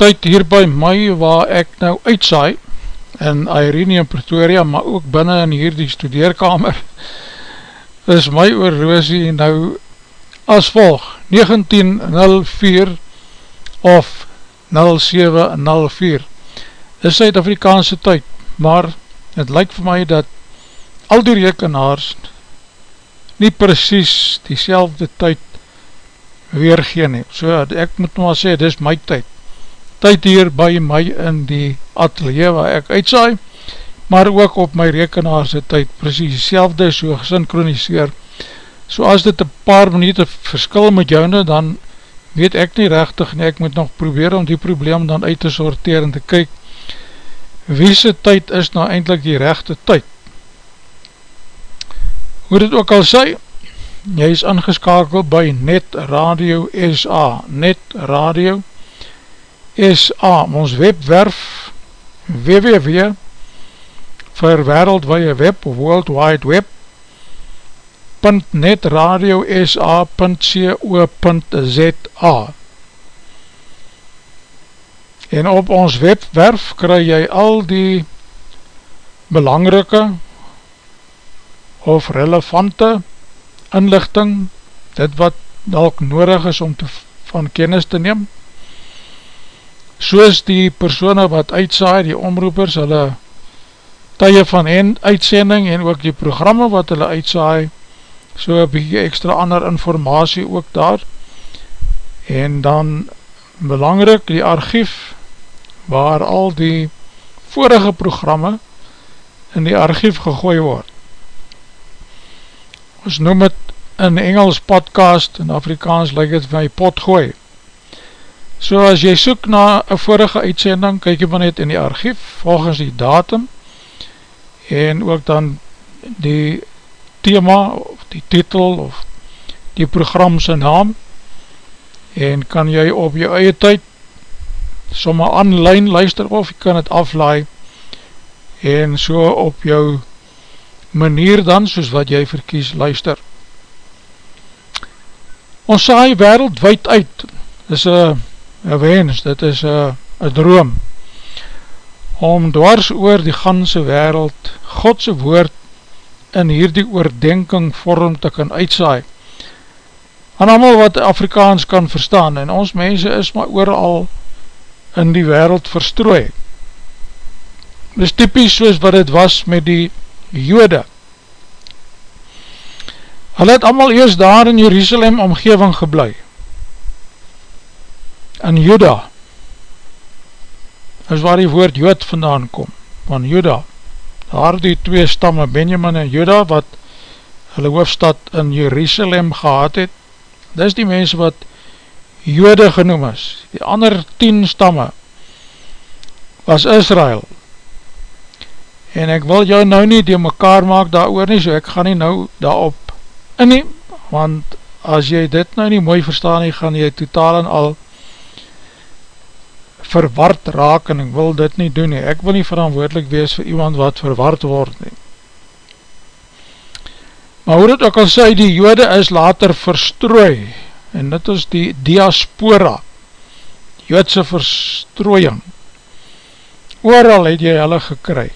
tyd hier by my waar ek nou uitsaai in Irene in Pretoria, maar ook binnen in hier die studeerkamer is my oorloosie nou as volg. 1904 of 0704 is Suid-Afrikaanse tyd maar het lyk vir my dat al die rekenaars nie precies die selfde tyd weergeen het so ek moet maar sê, dit is my tyd tyd hier by my in die atelier waar ek uitsaai, maar ook op my rekenaarse tyd precies selfde so gesynchroniseer. So as dit een paar minuut verskil met jou nou, dan weet ek nie rechtig nie, ek moet nog probeer om die probleem dan uit te sorteer en te kyk wie sy tyd is nou eindelijk die rechte tyd. Hoe dit ook al sê, jy is ingeskakeld by Net Radio SA, Net Radio SA, ons webwerf www vir wereldwee web of world wide web .netradiosa.co.za En op ons webwerf kry jy al die belangrike of relevante inlichting, dit wat dalk nodig is om te, van kennis te neem, soos die persoene wat uitsaai, die omroepers, hulle tye van en uitsending en ook die programme wat hulle uitsaai, so een bykie extra ander informatie ook daar, en dan belangrijk die archief, waar al die vorige programme in die archief gegooi word. Ons noem het in Engels podcast, in Afrikaans lyk het van die pot gooi. So as jy soek na een vorige uitsending, kyk jy maar net in die archief, volgens die datum, en ook dan die thema, of die titel, of die programse naam, en kan jy op jou eie tyd, somme online luister, of jy kan het aflaai, en so op jou manier dan, soos wat jy verkies, luister. Ons saai wereldwijd uit, is een wens, dit is een droom, om dwars oor die ganse wereld, Godse woord in hierdie oordenking vorm te kan uitsaai, aan allemaal wat Afrikaans kan verstaan, en ons mense is maar ooral in die wereld verstrooi. Dit is typisch soos wat het was met die jode. Hulle het allemaal eerst daar in Jerusalem omgeving geblei. In Juda is waar die woord jood vandaan kom, van Juda. Daar die twee stamme, Benjamin en Juda, wat hulle hoofstad in Jerusalem gehad het, dit is die mense wat jode genoem is. Die ander tien stamme was Israel, en ek wil jou nou nie die mekaar maak daar oor nie, so ek gaan nie nou daarop in nie, want as jy dit nou nie mooi verstaan nie, gaan jy totaal en al verward raak en ek wil dit nie doen nie, ek wil nie verantwoordelik wees vir iemand wat verward word nie. Maar hoe dit ook al sê, die jode is later verstrooi, en dit is die diaspora, joodse verstrooiing, ooral het jy hulle gekry,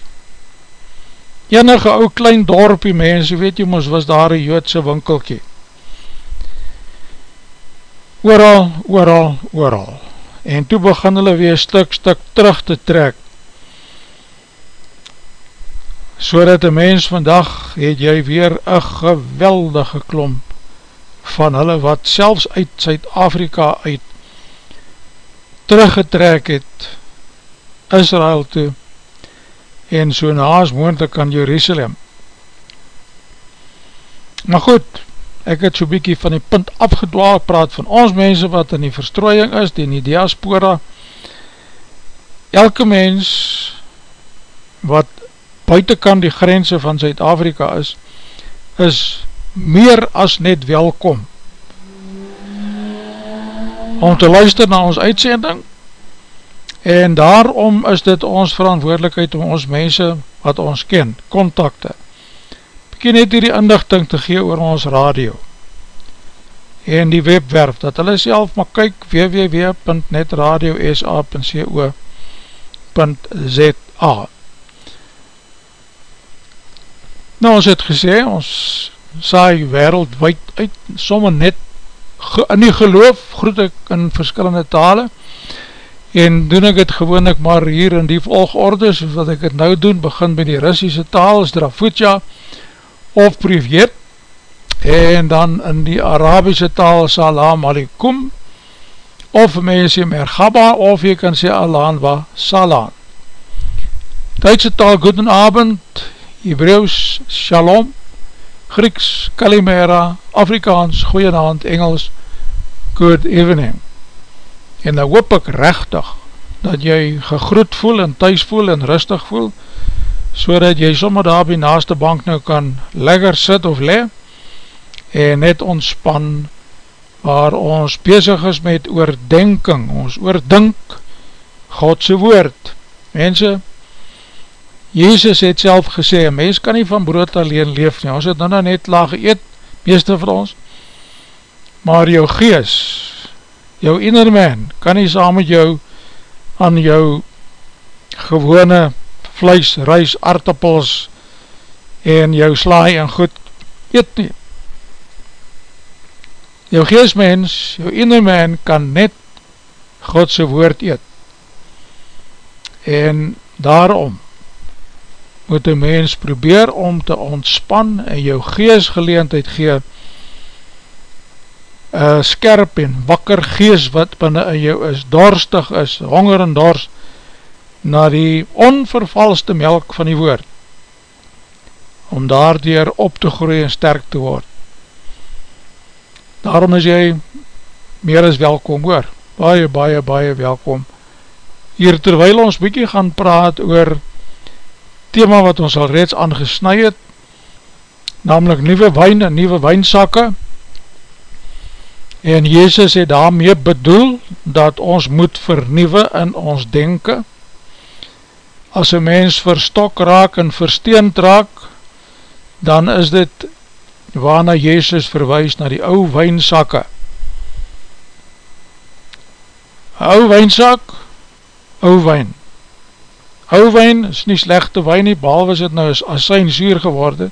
enige ou klein dorpie mense, weet jy mos, was daar een joodse winkelkie. Ooral, ooral, ooral. En toe begin hulle weer stuk, stuk terug te trek. So dat die mens vandag, het jy weer een geweldige klomp van hulle wat selfs uit Zuid-Afrika uit teruggetrek het Israel toe en so naas moendlik aan Jerusalem. Maar goed, ek het so bykie van die punt afgedwaal, praat van ons mense wat in die verstrooiing is, die in die diaspora. Elke mens wat buitenkant die grense van Zuid-Afrika is, is meer as net welkom om te luister na ons uitsending en daarom is dit ons verantwoordelikheid om ons mense wat ons ken, kontakte, bekie net die indigting te gee oor ons radio en die webwerf, dat hulle self maar kyk www.netradiosa.co.za Nou ons het gesê, ons saai wereldwijd uit, somme net in die geloof, groet ek in verskillende tale, en doen ek het gewoon ek maar hier in die volgorde, soos wat ek het nou doen, begin by die Russische taal, is Drafutja of Privet, en dan in die Arabische taal Salam Alikum, of mens sê Mergaba, of jy kan sê Alanwa Salan. Duitse taal Goedenabend, Hebreeuws Shalom, Grieks Kalimera, Afrikaans Goeienaand, Engels Good Evening. En nou hoop ek rechtig dat jy gegroet voel en thuis voel en rustig voel, so dat jy sommer daar die naaste bank nou kan lekker sit of le, en net ontspan waar ons bezig is met oordenking, ons oordink Godse woord. Mense, Jezus het self gesê, een mens kan nie van brood alleen leef nie, ons het nou net laag geëet, meeste van ons, maar jou gees, jou inner man, kan nie saam met jou aan jou gewone vlees, ruis, aardappels en jou slaai en goed eet nie. Jou geestmens, jou inner man kan net Godse woord eet. En daarom moet een mens probeer om te ontspan en jou geestgeleendheid gee uh, skerp en wakker geest wat binnen in jou is, dorstig is, honger en dorst, na die onvervalste melk van die woord, om daardoor op te groei en sterk te word. Daarom is jy meer as welkom hoor, baie, baie, baie welkom. Hier terwijl ons bykie gaan praat oor thema wat ons al reeds aangesnui het, namelijk nieuwe wijn en nieuwe wijnsakke, en Jezus het daarmee bedoel dat ons moet vernieuwe in ons denken, as een mens verstok raak en versteend raak, dan is dit waarna Jezus verwijs na die ou wijnsakke. Ou wijnsak, ou wijn. Ou wijn is nie slechte wijn nie, behalwe is het nou as asijn zuur geworden.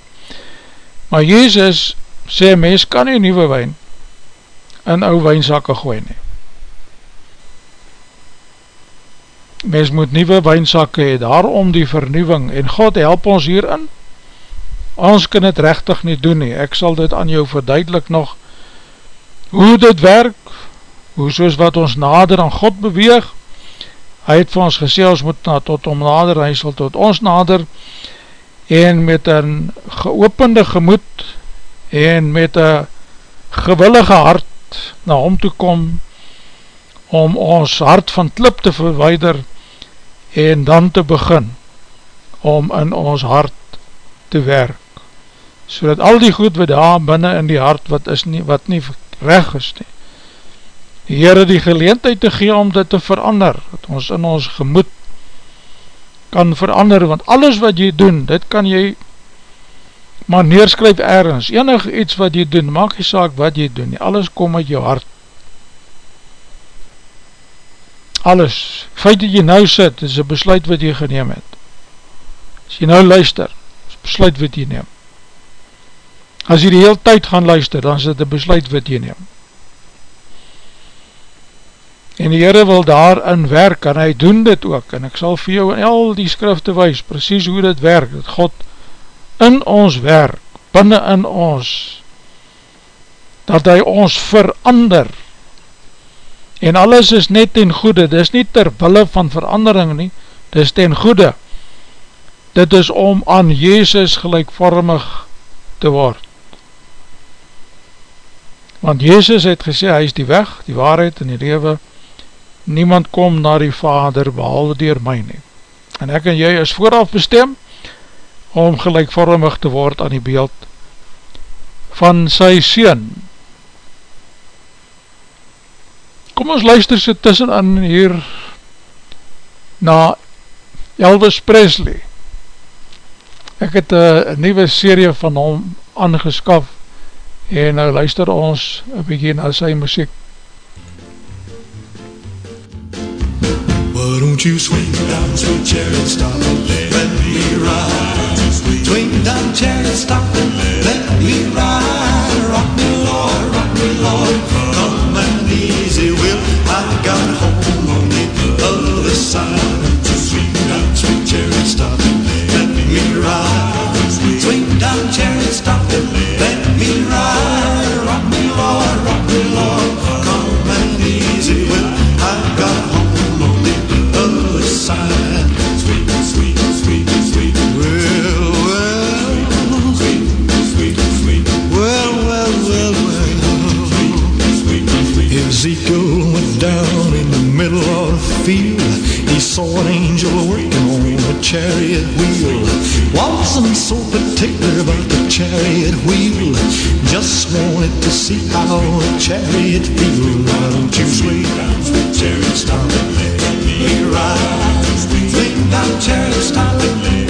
Maar Jezus sê, mens kan nie nieuwe wijn in ou wijnsakke gooi nie. Mens moet nieuwe wijnsakke hee, daarom die vernieuwing, en God help ons hierin, ons kan het rechtig nie doen nie, ek sal dit aan jou verduidelik nog, hoe dit werk, hoe soos wat ons nader aan God beweeg, hy het vir ons gesê, ons moet na, tot om nader, hy sal tot ons nader, en met een geopende gemoed, en met een gewillige hart, na hom toe kom, om ons hart van klip te verweider, en dan te begin, om in ons hart te werk, so dat al die goed wat daar binnen in die hart, wat, is nie, wat nie recht is nie, die Heere die geleentheid te gee om dit te verander, dat ons in ons gemoed kan verander, want alles wat jy doen, dit kan jy maar neerskryf ergens, enig iets wat jy doen, maak jy saak wat jy doen, alles kom uit jou hart. Alles, feit dat jy nou sit, is een besluit wat jy geneem het. As jy nou luister, is besluit wat jy neem. As jy die heel tyd gaan luister, dan is dit een besluit wat jy neem. En die Heere wil daarin werk, en hy doen dit ook, en ek sal vir jou in al die skrifte wees, precies hoe dit werk, dat God in ons werk, binnen in ons, dat hy ons verander, en alles is net ten goede, dit is nie terwille van verandering nie, dit is ten goede, dit is om aan Jezus gelijkvormig te word, want Jezus het gesê, hy is die weg, die waarheid en die lewe, niemand kom na die vader behalwe dier my nie. En ek en jy is vooraf bestem om gelijkvormig te word aan die beeld van sy sien. Kom ons luister so tussen aan hier na Elvis Presley. Ek het een nieuwe serie van hom aangeskaf en nou luister ons een bykie na sy muziek. Why don't you swing down, sweet chariot, stop and let me ride? Swing down, chariot, stop and let me got home on the other side. Swing down, sweet chariot, stop let me ride. Swing down, chariot, stop down in the middle of the field, he saw an angel working on a chariot wheel. Wasn't so particular about the chariot wheel, just wanted to see how a chariot feel. On Tuesday, chariot stop and let me ride. Think about chariot stop and let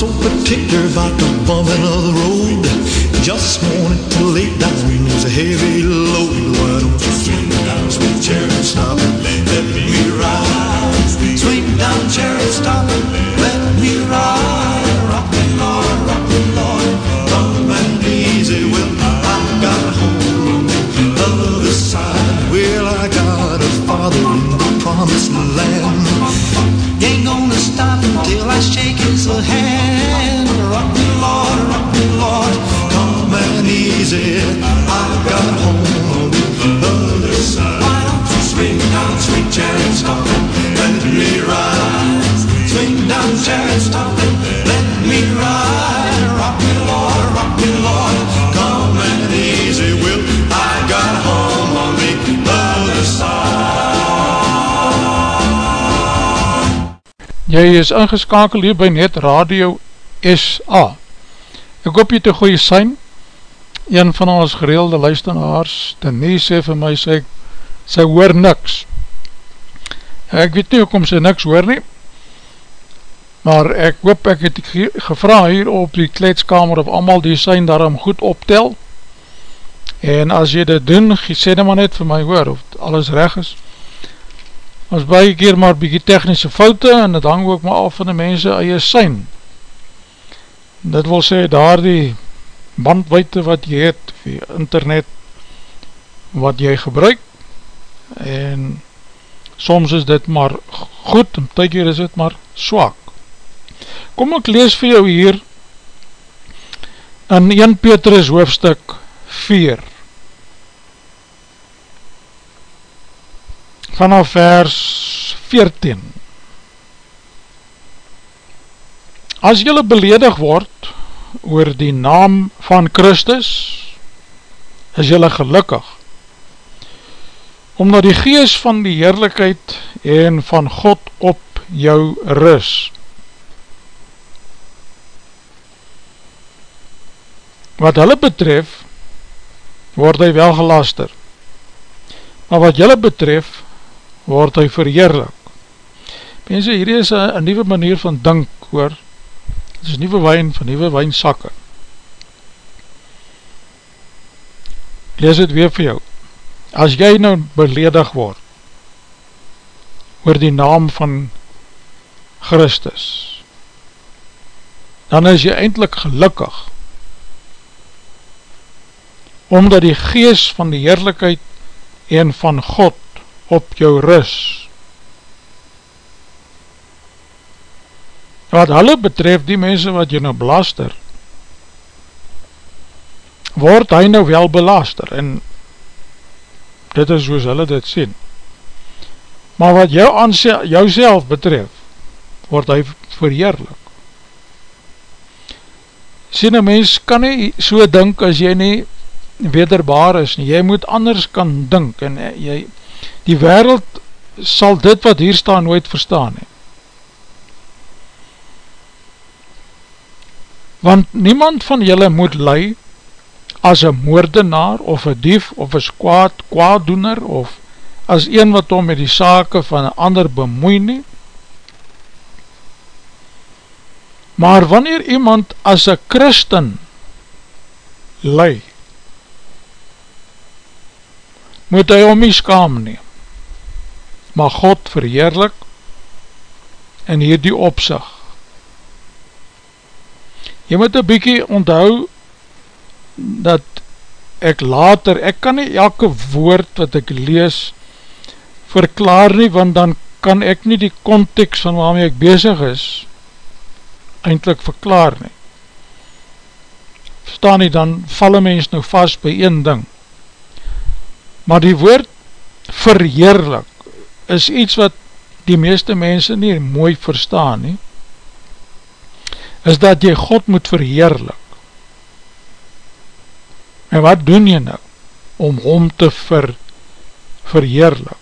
so particular about the bumping of the road. Just wanted to lay down. It was a heavy load. Why don't you swing down, sweet chariot, stop and let me ride? Swing down, chariot, stop and let Jy is ingeskakel hier by Net Radio SA. Ek hoop jy te goeie sein. Een van ons gereelde luisteraars, Denise, sê vir my, sê, sy hoor niks. Ek weet nie hoekom sy niks hoor nie, maar ek hoop ek het ge gevra hier op die kletskamer of allemaal die sein daarom goed optel. En as jy dit doen, sê dit maar net vir my hoor, of alles reg is. Ons baie keer maar bykie technische foute en het hang ook maar af van die mense eie sein. Dit wil sê daar die bandweite wat jy het, die internet wat jy gebruik en soms is dit maar goed en ty keer is dit maar swak. Kom ek lees vir jou hier in 1 Petrus hoofstuk 4 vanaf vers 14 As jylle beledig word oor die naam van Christus, is jylle gelukkig, omdat die gees van die heerlijkheid en van God op jou rus. Wat hulle betref, word hy wel gelaster, maar wat jylle betref, word hy verheerlik. Mense, hierdie is een nieuwe manier van dink, hoor, het is nieuwe wijn van nieuwe wijnsakke. Lees het weer vir jou. As jy nou beledig word, oor die naam van Christus, dan is jy eindelijk gelukkig, omdat die gees van die heerlijkheid en van God op jou rus. Wat hulle betref, die mense wat jy nou belaster, word hy nou wel belaster, en dit is soos hulle dit sien. Maar wat jou, jou self betref, word hy verheerlik. Sien, een mens kan nie so dink as jy nie wederbaar is nie, jy moet anders kan dink, en jy, die wereld sal dit wat hier staan nooit verstaan nie. Want niemand van julle moet lei as een moordenaar of een dief of een kwaad kwaaddoener of as een wat om met die sake van een ander bemoei nie. Maar wanneer iemand as een christen lei, moet hy om nie skaam nie, maar God verheerlik in hierdie opzicht. Jy moet een bykie onthou dat ek later, ek kan nie elke woord wat ek lees verklaar nie, want dan kan ek nie die context van waarmee ek bezig is eindelijk verklaar nie. Verstaan nie, dan val een mens nou vast by een ding. Maar die woord verheerlik is iets wat die meeste mense nie mooi verstaan nie, is dat jy God moet verheerlik. En wat doen jy nou om hom te ver, verheerlik?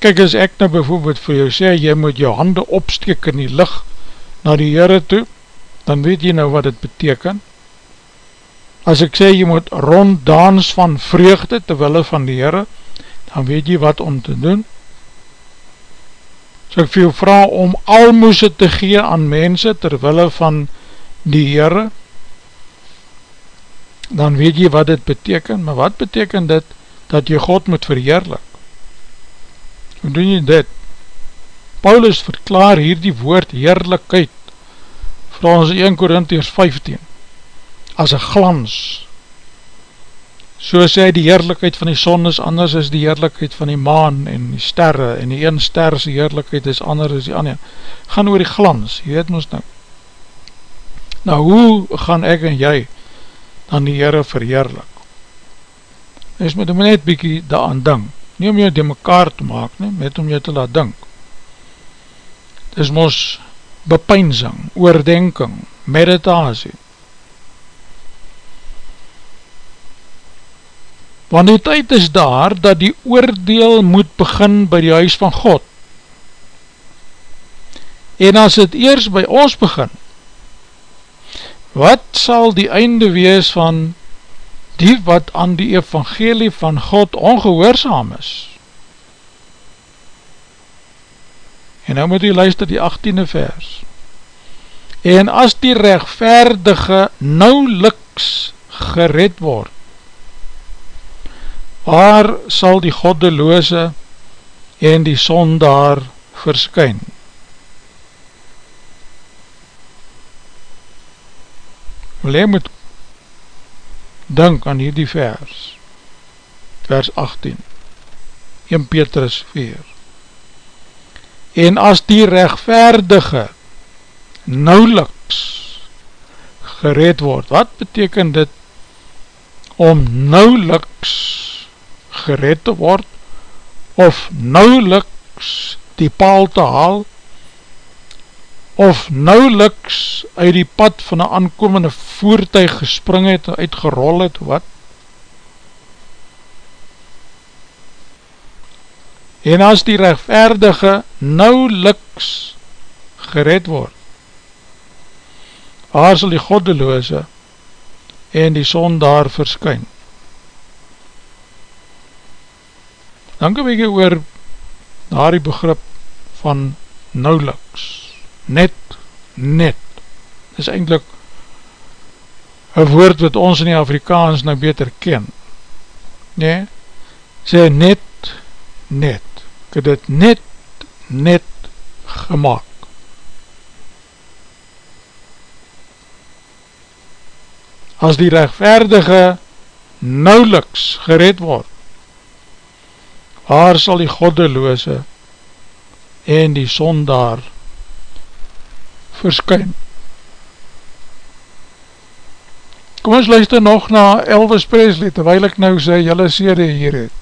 Kijk, as ek nou bijvoorbeeld vir jou sê, jy moet jou hande opsteek in die licht na die Heere toe, dan weet jy nou wat het beteken. As ek sê, jy moet ronddans van vreugde terwille van die Heere, dan weet jy wat om te doen. So ek vir jou vraag om almoese te gee aan mense terwille van die Heere, dan weet jy wat dit beteken, maar wat beteken dit, dat jy God moet verheerlik? Hoe doen jy dit? Paulus verklaar hier die woord heerlijkheid vir ons 1 Korintiërs 15 as een glans. So sê die heerlijkheid van die son is anders as die heerlijkheid van die maan en die sterre en die een sterse heerlijkheid is anders as die ander. Gaan oor die glans, jy weet ons nou. Nou hoe gaan ek en jy dan die Heere verheerlik? Is met hom net bykie daan dink. Nie om jou die mekaar te maak nie, met om jou te laat dink. Het is mos bepeinsing, oordenking, meditasie. Want die tyd is daar dat die oordeel moet begin by die huis van God. En as het eers by ons begin, wat sal die einde wees van die wat aan die evangelie van God ongehoorzaam is. En nou moet u luister die 18e vers. En as die rechtvaardige nauweliks gered word, waar sal die goddeloze en die sondaar verskyn? Wil jy moet Dink aan hierdie vers, vers 18, 1 Petrus 4. En as die rechtvaardige nauweliks gered word, wat beteken dit om nauweliks gered te word, of nauweliks die paal te haal, of nauweliks uit die pad van een aankomende voertuig gespring het en uitgerol het, wat? En as die rechtvaardige nauweliks gered word, waar sal die goddeloze en die son daar verskyn? Dan kan ek oor daar die begrip van nauweliks net, net, is eindelijk een woord wat ons in die Afrikaans nou beter ken, nee, sê net, net, ek het het net, net gemaakt. As die rechtvaardige nauweliks gered word, waar sal die goddeloze en die sondaar verskyn. Kom ons luister nog na Elvis Presley, terwijl ek nou sy jylle serie hier het.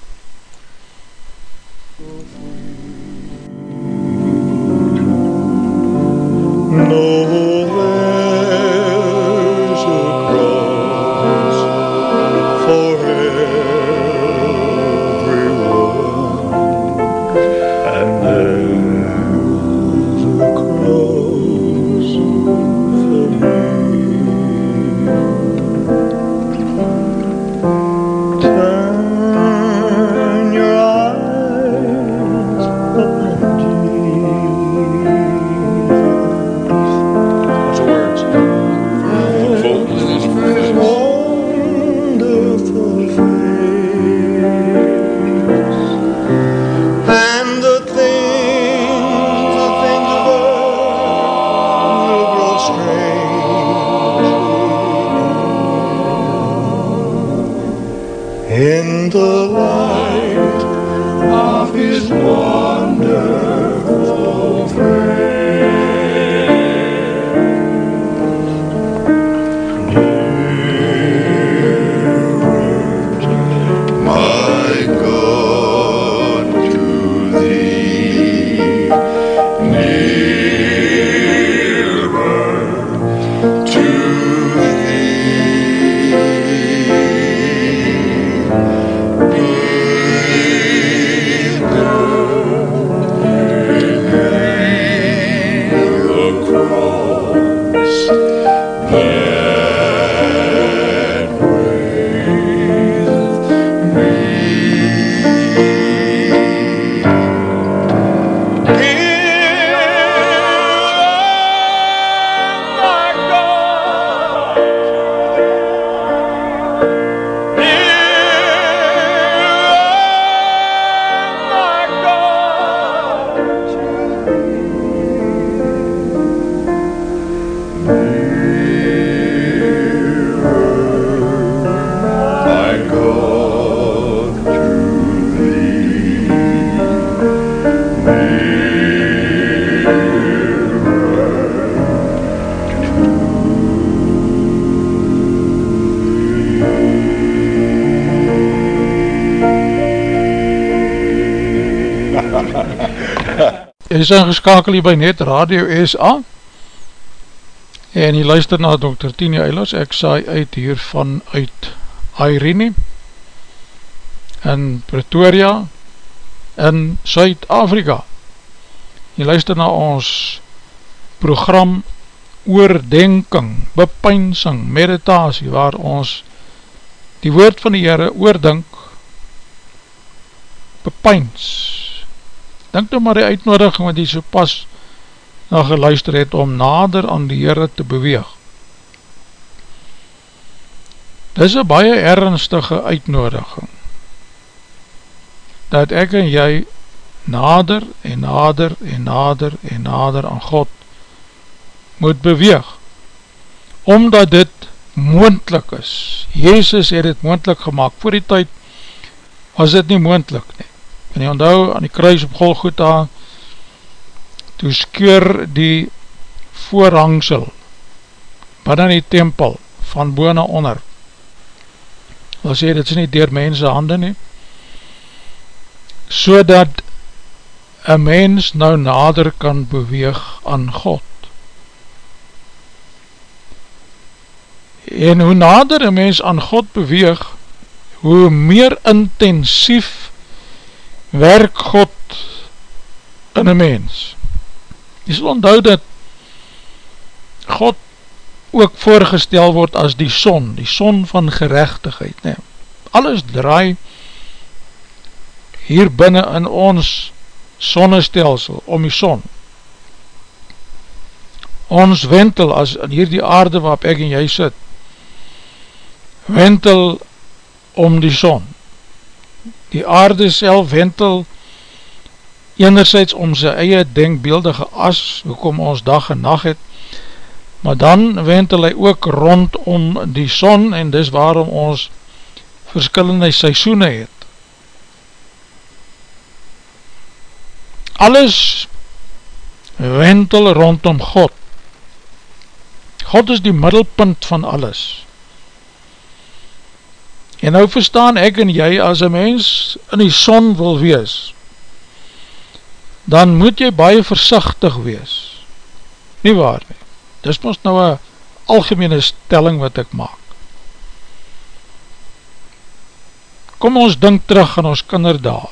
Is ingeskakel hier by Net Radio SA en jy luister na Dr. Tini Eilers, ek saai uit hier van uit Irene in Pretoria in Suid-Afrika. Jy luister na ons program oordenking, bepynsing, meditasie waar ons die woord van die Heere oordink, bepyns, Denk nou maar die uitnodiging wat jy so pas na geluister het om nader aan die Heere te beweeg. Dit is een baie ernstige uitnodiging dat ek en jy nader en nader en nader en nader aan God moet beweeg omdat dit moendlik is. Jezus het het moendlik gemaakt. Voor die tyd was dit nie moendlik nie. En jy onthou aan die kruis op Golgotha toe skeur die voorhangsel binnen die tempel van boon na onder. Wil sê dit is nie dier mense hande nie so dat een mens nou nader kan beweeg aan God. En hoe nader een mens aan God beweeg hoe meer intensief werk God in een mens. Jy sal onthou dat God ook voorgestel word as die son, die son van gerechtigheid. Nee, alles draai hier binnen in ons sonnestelsel om die son. Ons wentel, as in hier die aarde waarop ek en jy sit, wentel om die son die aarde self wentel enerzijds om sy eie denkbeeldige as, hoekom ons dag en nacht het, maar dan wentel hy ook rondom die son en dis waarom ons verskillende seisoene het. Alles wentel rondom God. God is die middelpunt van alles. En nou verstaan ek en jy, as een mens in die son wil wees, dan moet jy baie versichtig wees. Nie waar nie. Dis ons nou een algemene stelling wat ek maak. Kom ons dink terug in ons kinderdaal.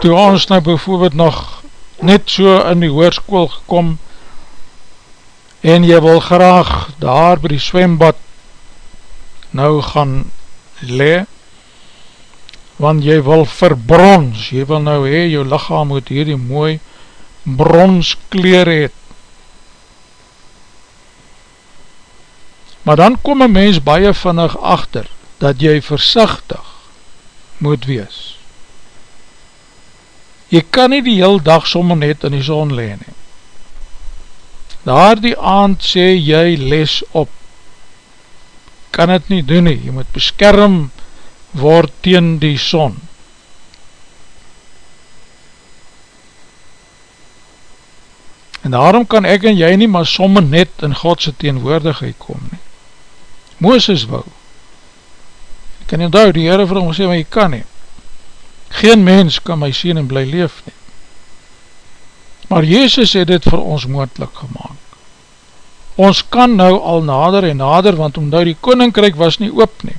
Toe ons nou bijvoorbeeld nog net so in die hoerskoel gekom en jy wil graag daar by die zwembad nou gaan le, want jy wil verbrons, jy wil nou hee, jou lichaam moet hierdie mooi bronskleer het. Maar dan kom een mens baie vinnig achter, dat jy versichtig moet wees. Jy kan nie die heel dag sommer net in die zon leen he. Daar die aand sê jy les op, kan het nie doen nie, jy moet beskerm word teen die son. En daarom kan ek en jy nie maar somme net in Godse teenwoordigheid kom nie. Mooses wou. Ek kan nie onthou, die Heere vir hom sê, maar jy kan nie. Geen mens kan my sien en bly leef nie. Maar Jezus het dit vir ons moendlik gemaakt ons kan nou al nader en nader, want omdat die koninkryk was nie oop nie.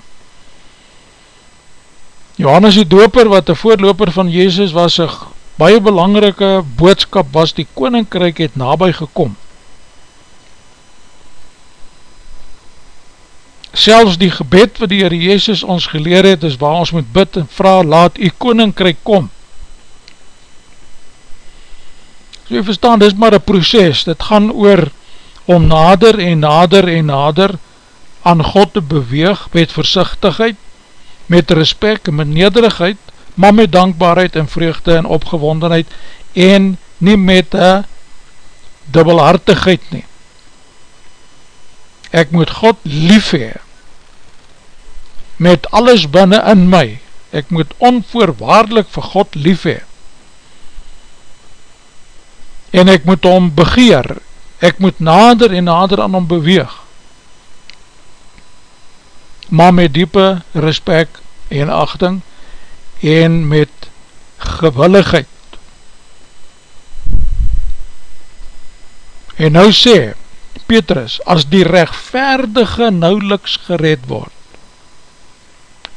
Johannes die doper, wat die voorloper van Jezus was, een baie belangrike boodskap was, die koninkryk het nabij gekom. Selfs die gebed wat die Heer Jezus ons geleer het, is waar ons moet bid en vraag, laat die koninkryk kom. So jy verstaan, dit is maar een proces, dit gaan oor om nader en nader en nader aan God te beweeg met versichtigheid, met respect en met nederigheid, maar met dankbaarheid en vreugde en opgewondenheid en nie met een dubbelhartigheid nie. Ek moet God lief hee, met alles binnen in my, ek moet onvoorwaardelik vir God lief hee, en ek moet hom begeer, ek moet nader en nader aan hom beweeg, maar met diepe respect en achting, en met gewilligheid. En nou sê Petrus, as die rechtvaardige nauweliks gered word,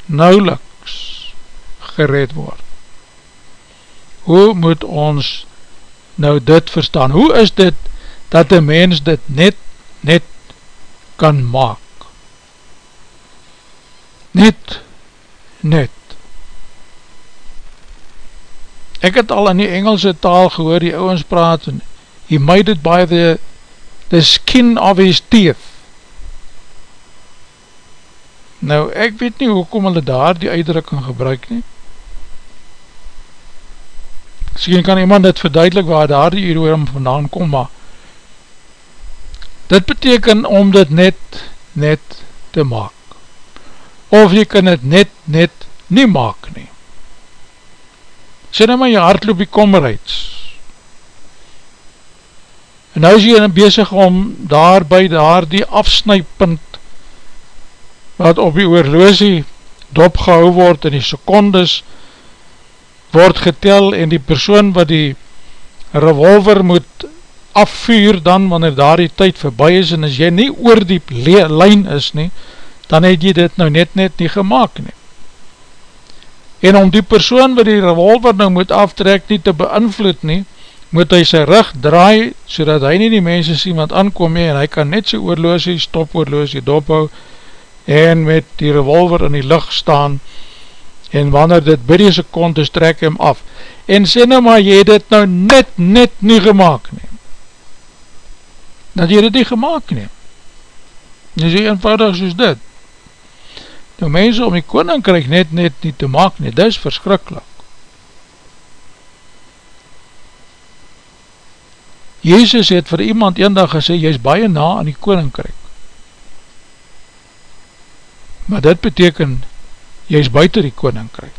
nauweliks gered word, hoe moet ons nou dit verstaan? Hoe is dit dat die mens dit net, net kan maak? Net, net. Ek het al in die Engelse taal gehoor die ouwens praat he made it by the, the skin of his teeth. Nou, ek weet nie hoekom hulle daar die uitdrukking gebruik nie. Misschien kan iemand dit verduidelik waar daar die hieroor vandaan kom, maar dit beteken om dit net, net te maak. Of jy kan dit net, net nie maak nie sê nou maar jy hardloop die kommerheids en nou is jy bezig om daar by daar die afsnijpunt wat op die oorloosie dop gehou word en die secondes word getel en die persoon wat die revolver moet afvuur dan wanneer daar die tyd voorbij is en as jy nie oor die lijn is nie dan het jy dit nou net net nie gemaakt nie. En om die persoon wat die revolver nou moet aftrek nie te beïnvloed nie, moet hy sy rug draai, so dat hy nie die mense sien wat aankom nie, en hy kan net sy oorloosie, stop oorloosie, dophou, en met die revolver in die lucht staan, en wanneer dit by die seconde trek hem af, en sê nou maar, jy het dit nou net, net nie gemaakt nie, dat jy dit nie gemaakt nie, nie so eenvoudig soos dit, nou mense om die koninkryk net net nie te maak nie, dit is verskrikkelijk. Jezus het vir iemand een dag gesê, jy is baie na aan die koninkryk. Maar dit beteken, jy is buiten die koninkryk.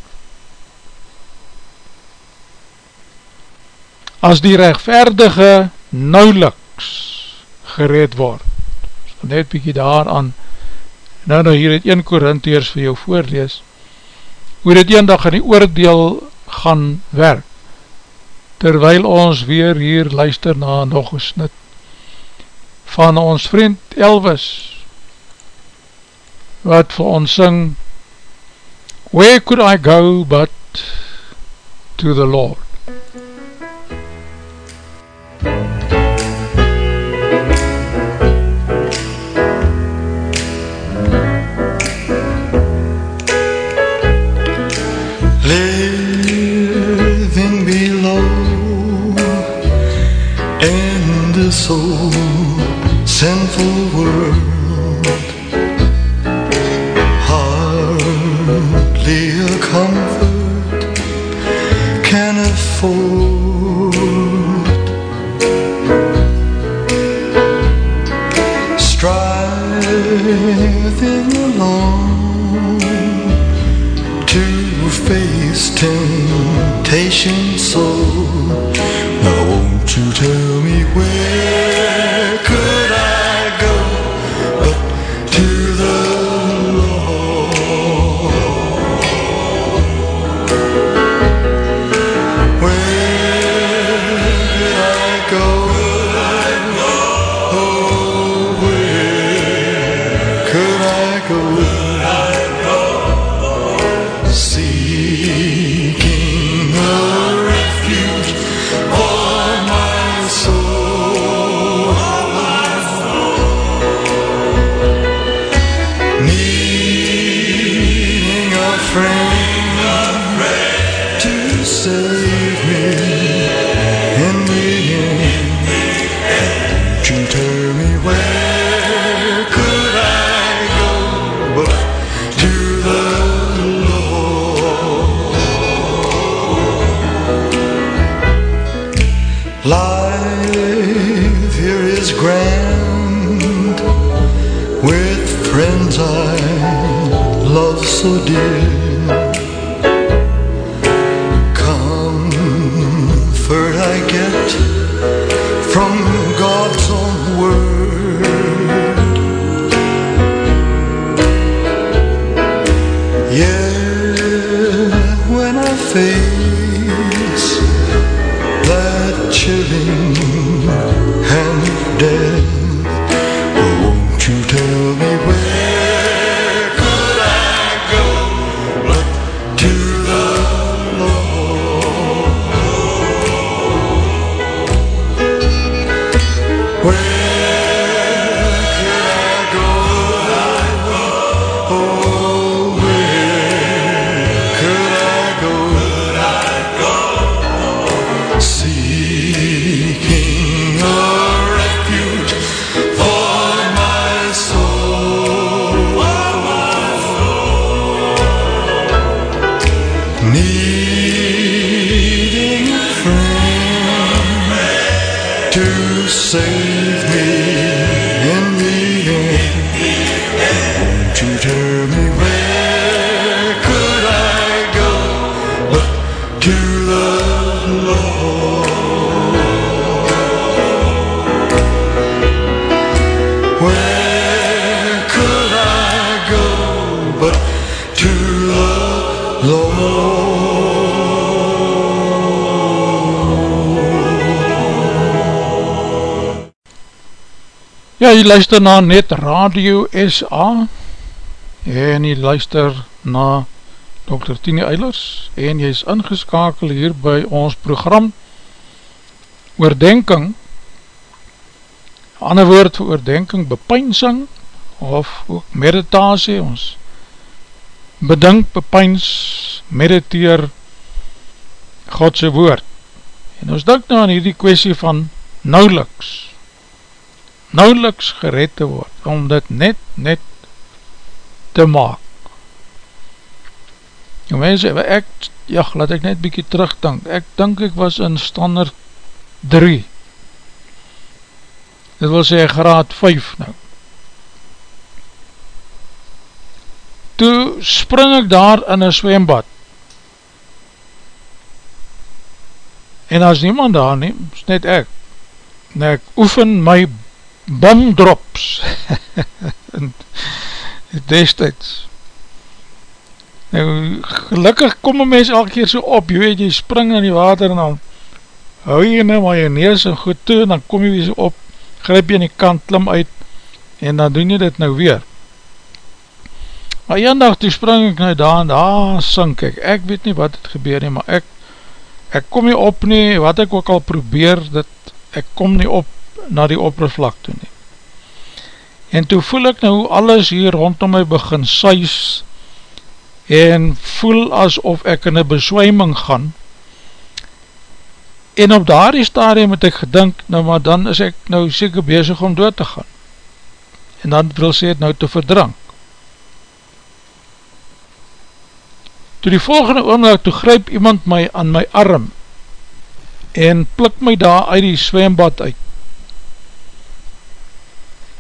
As die rechtvaardige nauweliks gereed word, net bykie daar aan Nou nou hier het 1 Korintheers vir jou voorlees. Hoe dit een dag in die oordeel gaan werk terwyl ons weer hier luister na nog een snit van ons vriend Elvis wat vir ons sing Where could I go but to the Lord so sinful world Hardly a comfort can afford. Striving along to face temptation so from God's own word. Jy luister na Net Radio SA en jy luister na Dr. Tini Eilers en jy is ingeskakel hier by ons program Oordenking. Ander woord vir oordenking bepeinsing of ook meditasie. Ons bedink, bepeins, mediteer Godse woord. En ons dink nou aan hierdie kwestie van nauweliks nauweliks gered te word, om dit net, net te maak. En mense, ek, ja, laat ek net bykie terugdink, ek dink ek was in standaard 3, dit wil sê graad 5 nou. Toe spring ek daar in een zwembad, en as niemand daar neem, is net ek, en ek oefen my bomdrops. Destijds. Nou gelukkig kom een mens elke keer so op jy weet jy spring in die water en dan hou jy nou maar jy neus en goed toe en dan kom jy weer so op grijp jy in die kant klim uit en dan doen jy dit nou weer. Maar een dag toe spring ek nou daar en daar sink ek. Ek weet nie wat het gebeur nie maar ek ek kom nie op nie. Wat ek ook al probeer dit ek kom nie op na die oppervlak toe nie. En toe voel ek nou alles hier rondom my begin suis en voel asof ek in een beswijming gaan en op daar die stadium het ek gedink, nou maar dan is ek nou seker bezig om dood te gaan. En dan wil sê het nou te verdrank. Toe die volgende oomlik, toe gryp iemand my aan my arm en plik my daar uit die zwembad uit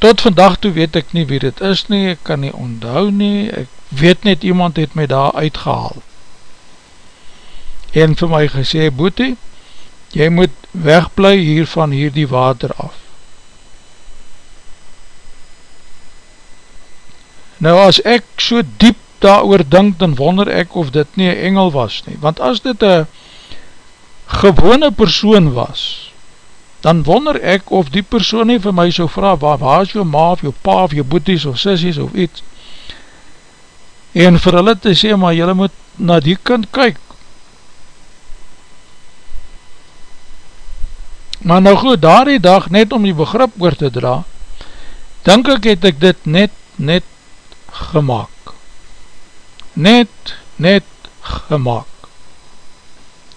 tot vandag toe weet ek nie wie dit is nie, ek kan nie onthou nie, ek weet net iemand het my daar uitgehaal. En vir my gesê, Boete, jy moet wegblij hier van hier die water af. Nou as ek so diep daar oor dink, dan wonder ek of dit nie een engel was nie, want as dit een gewone persoon was, dan wonder ek of die persoon nie vir my so vraag, waar, waar is jou ma of jou pa of jou boeties of sissies of iets, en vir hulle te sê, maar julle moet na die kind kyk. Maar nou goed, daar die dag, net om die begrip oor te dra, denk ek het ek dit net, net gemaakt. Net, net gemaakt.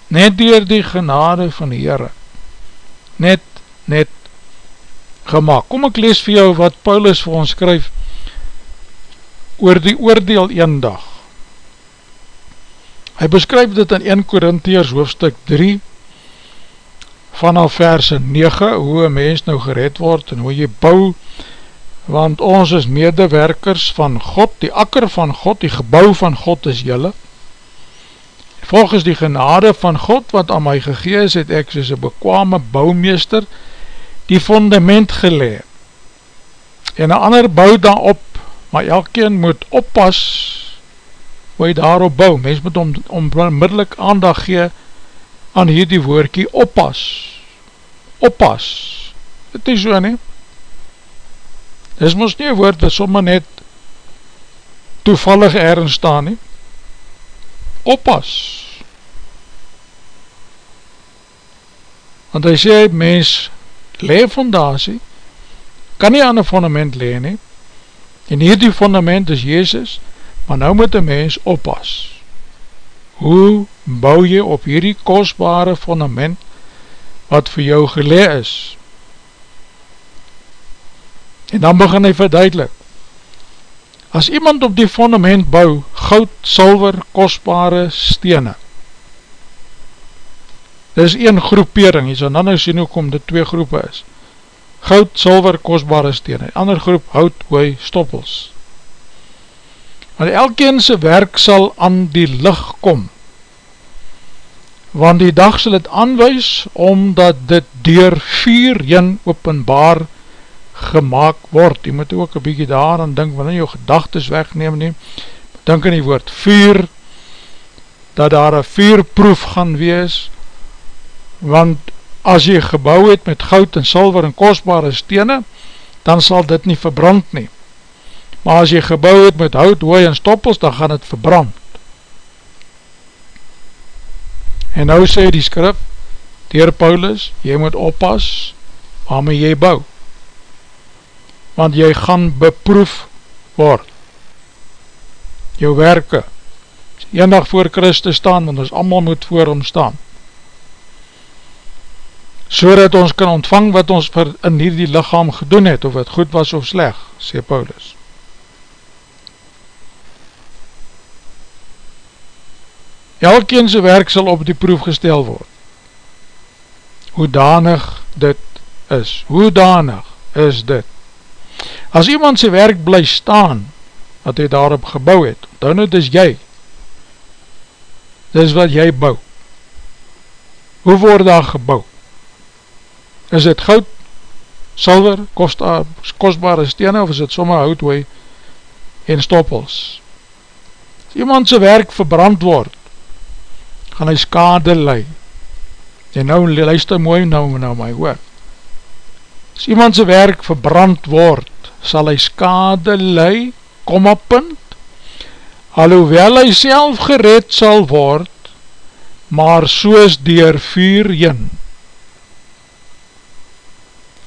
Net dier die genade van die Heere net, net gemaakt. Kom ek lees vir jou wat Paulus vir ons skryf oor die oordeel een dag. Hy beskryf dit in 1 Korintiërs hoofstuk 3 vanaf verse 9, hoe een mens nou gered word en hoe jy bou want ons is medewerkers van God, die akker van God, die gebouw van God is jylle. Volgens die genade van God wat aan my gegees het ek soos een bekwame bouwmeester die fundament gelee. En een ander bouw daarop, maar elkeen moet oppas hoe hy daarop bouw. Mens moet om, onmiddellik aandag gee aan hierdie woordkie oppas. Oppas. Dit is so nie. Dit is ons nie een woord wat sommer net toevallig ergens staan nie. Oppas. Want hy sê, mens lee fondatie, kan nie aan een fundament lee nie, en hierdie fundament is Jezus, maar nou moet een mens oppas. Hoe bou jy op hierdie kostbare fundament, wat vir jou gelee is? En dan begin hy verduidelik, as iemand op die fundament bou, goud, silver, kostbare stene, dit is een groepering, jy sal dan nou sien hoe kom dit twee groepe is, goud, silver, kostbare stene, ander groep, hout, hooi, stoppels, want elkeen sy werk sal aan die licht kom, want die dag sal het aanwijs, omdat dit door vier jen openbaar gemaakt word. Jy moet ook een bykie daar aan dink, wanneer jou gedagtes wegneem neem, dink in die woord vuur, dat daar een vuurproef gaan wees, want as jy gebouw het met goud en silver en kostbare stene, dan sal dit nie verbrand nie. Maar as jy gebouw het met hout, hooi en stoppels, dan gaan het verbrand. En nou sê die skrif, Dier Paulus, jy moet oppas waarmee jy bouw want jy gaan beproef word. Jou werke, eendag voor Christus staan, want ons allemaal moet voor hom staan. So dat ons kan ontvang wat ons vir in hierdie lichaam gedoen het, of het goed was of sleg, sê Paulus. Elkeen sy werk sal op die proef gestel word. Hoe danig dit is, hoe danig is dit. As iemand sy werk bly staan, wat hy daarop gebouw het, dan het is jy. Dis wat jy bouw. Hoe word daar gebouw? Is het goud, silver, kostbare stene, of is het somme houtwee en stoppels? As iemand sy werk verbrand word, gaan hy skade lei. En nou luister mooi nou, nou my hoor. As iemand sy werk verbrand word, sal hy skade lei, kom op punt, alhoewel hy self gered sal word, maar soos dier vuur jyn.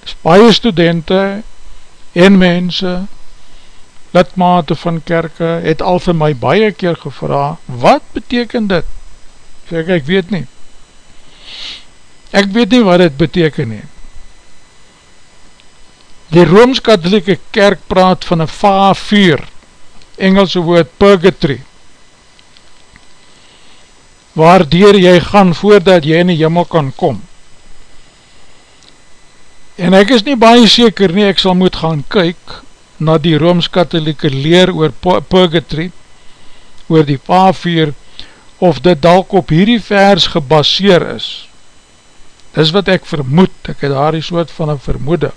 Spaie studenten en mense, lidmate van kerke, het al vir my baie keer gevra, wat beteken dit? Sê ek, ek weet nie. Ek weet nie wat dit beteken nie. Die Rooms-Katholieke Kerk praat van een va-vuur, Engelse woord purgatory, waardoor jy gaan voordat jy in die jimmel kan kom. En ek is nie baie seker nie, ek sal moet gaan kyk na die Rooms-Katholieke leer oor purgatory, oor die va-vuur, of dit dalk op hierdie vers gebaseer is. Dis wat ek vermoed, ek het daar die soort van een vermoeding.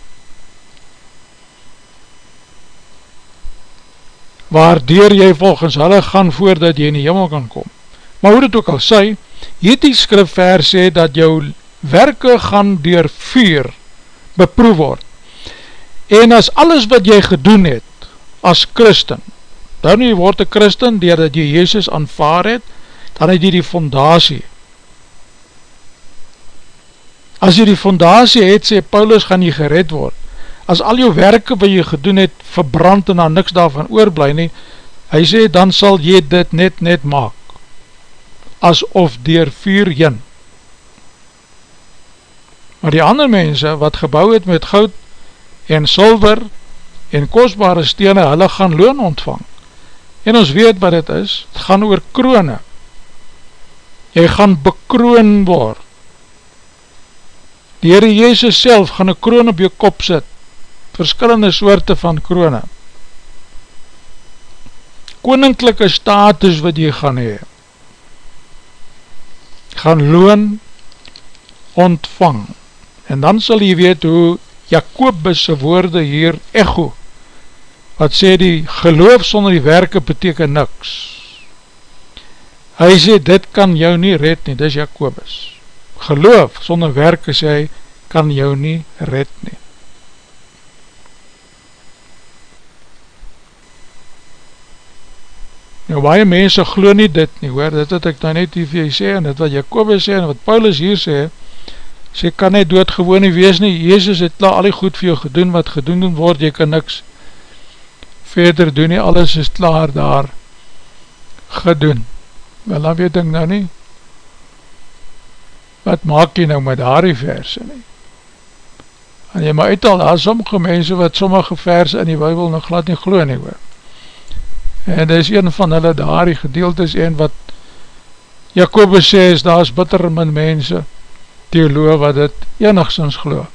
Waardoor jy volgens hulle gaan voordat jy in die hemel kan kom. Maar hoe dit ook al sê, hierdie skrifvers sê dat jou werke gaan door vuur beproef word. En as alles wat jy gedoen het as christen, dan jy word een christen doordat jy Jezus aanvaar het, dan het jy die fondatie. As jy die fondatie het, sê Paulus, gaan jy gered word as al jou werke wat jy gedoen het, verbrand en dan niks daarvan oorblij nie, hy sê, dan sal jy dit net net maak, asof dier vuur jyn. Maar die ander mense, wat gebouw het met goud en silver en kostbare stene, hulle gaan loon ontvang. En ons weet wat het is, het gaan oor kroone. Jy gaan bekroon word. Die Heere Jezus self gaan een kroon op jou kop sit, verskillende soorte van krone. Koninklijke status wat jy gaan hee, gaan loon ontvang, en dan sal jy weet hoe Jacobus' woorde hier echo, wat sê die geloof sonder die werke beteken niks. Hy sê, dit kan jou nie red nie, dis Jacobus. Geloof sonder werke, sê hy, kan jou nie red nie. Nou, baie mense glo nie dit nie, hoor, dit wat ek nou net hier vir jy sê, en dit wat Jacobus sê, en wat Paulus hier sê, sê, kan nie doodgewoon nie wees nie, Jezus het klaar al die goed vir jou gedoen, wat gedoen word, jy kan niks verder doen nie, alles is klaar daar gedoen. Wel, dan weet ek nou nie, wat maak jy nou met daar die verse nie? En jy maar uital, daar is sommige mense wat sommige verse in die Bijbel nog glad nie glo nie hoor. En dit is een van hulle daar die gedeelte is een wat Jacobus sê is, daar is bitter min mense theoloog wat dit enigszins glo.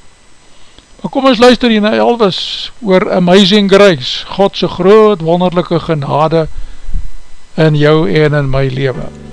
Maar kom ons luister hier na Elvis oor Amazing Grace, Godse groot wonderlijke genade in jou en in my leven.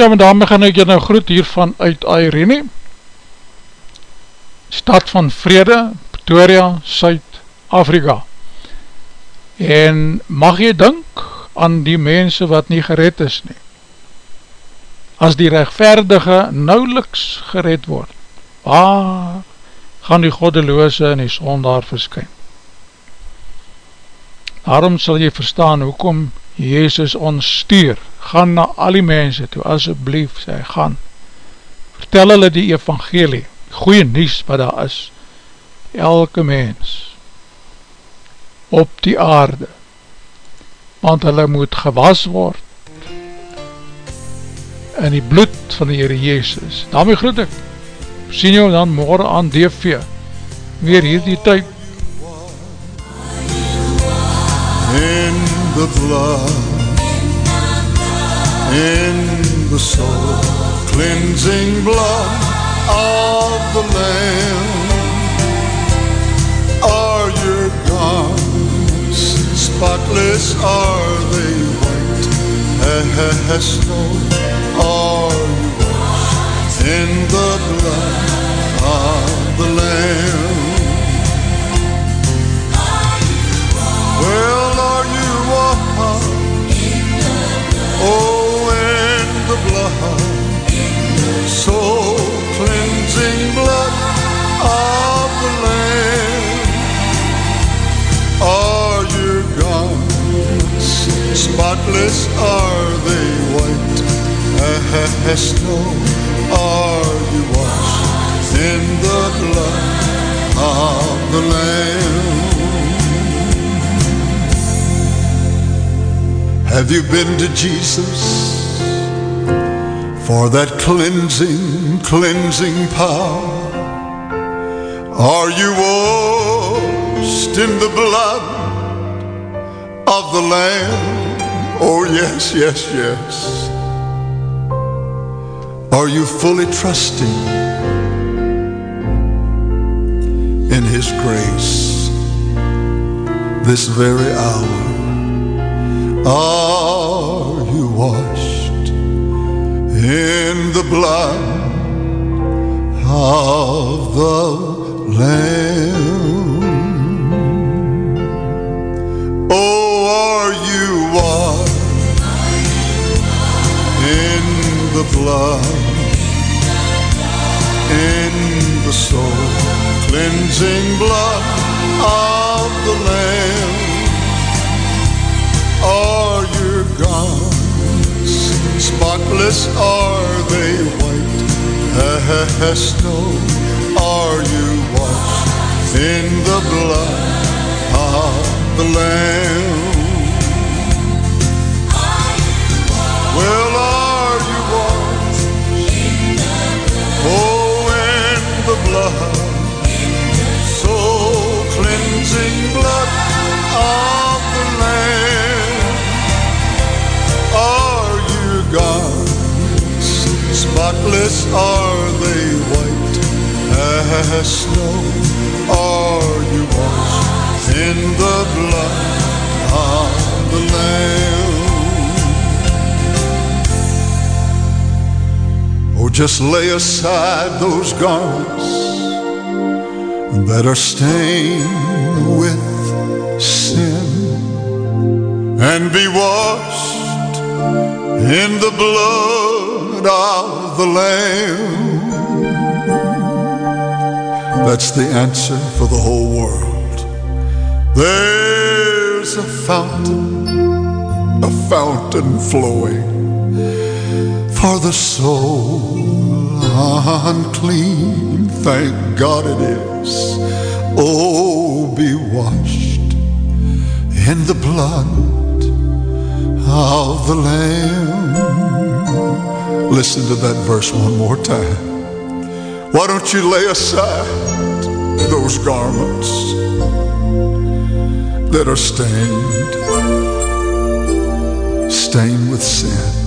Ja, maar daarmee gaan ek jy nou groet hiervan uit Irene. stad van vrede, Pretoria, Suid-Afrika. En mag jy dink aan die mense wat nie gered is nie. As die rechtverdige nauweliks gered word, waar gaan die goddeloose en die sondaar verskyn? Daarom sal jy verstaan hoekom Jezus ons stuur, gaan na al die mense toe, asjeblief, sê, gaan, vertel hulle die evangelie, goeie nies wat daar is, elke mens, op die aarde, want hulle moet gewas word, in die bloed van die Heere Jezus. Daarmee groet ek, sien jou dan morgen aan DV, weer hier die tyd. In the blood. In the soul. Cleansing blood of the Lamb. Are your garments Spotless? Are they white? As snow Are you washed In the blood spotless? Are they white as snow? Are you washed in the blood of the Lamb? Have you been to Jesus for that cleansing, cleansing power? Are you washed in the blood of the Lamb? Oh, yes, yes, yes. Are you fully trusting in His grace this very hour? Are you washed in the blood of the Lamb? Oh, are you washed in the blood, in the soul cleansing blood of the Lamb? Are your garments spotless? Are they white as snow? Are you washed in the blood of the Lamb? Well, spotless? Are they white as snow? Are you washed in the blood of the Lamb? Oh, just lay aside those garments that are stained with sin and be washed in the blood of the Lamb. That's the answer for the whole world. There's a fountain, a fountain flowing for the soul unclean. Thank God it is. Oh, be washed in the blood of the Lamb. Listen to that verse one more time. Why don't you lay aside those garments that are stained, stained with sin?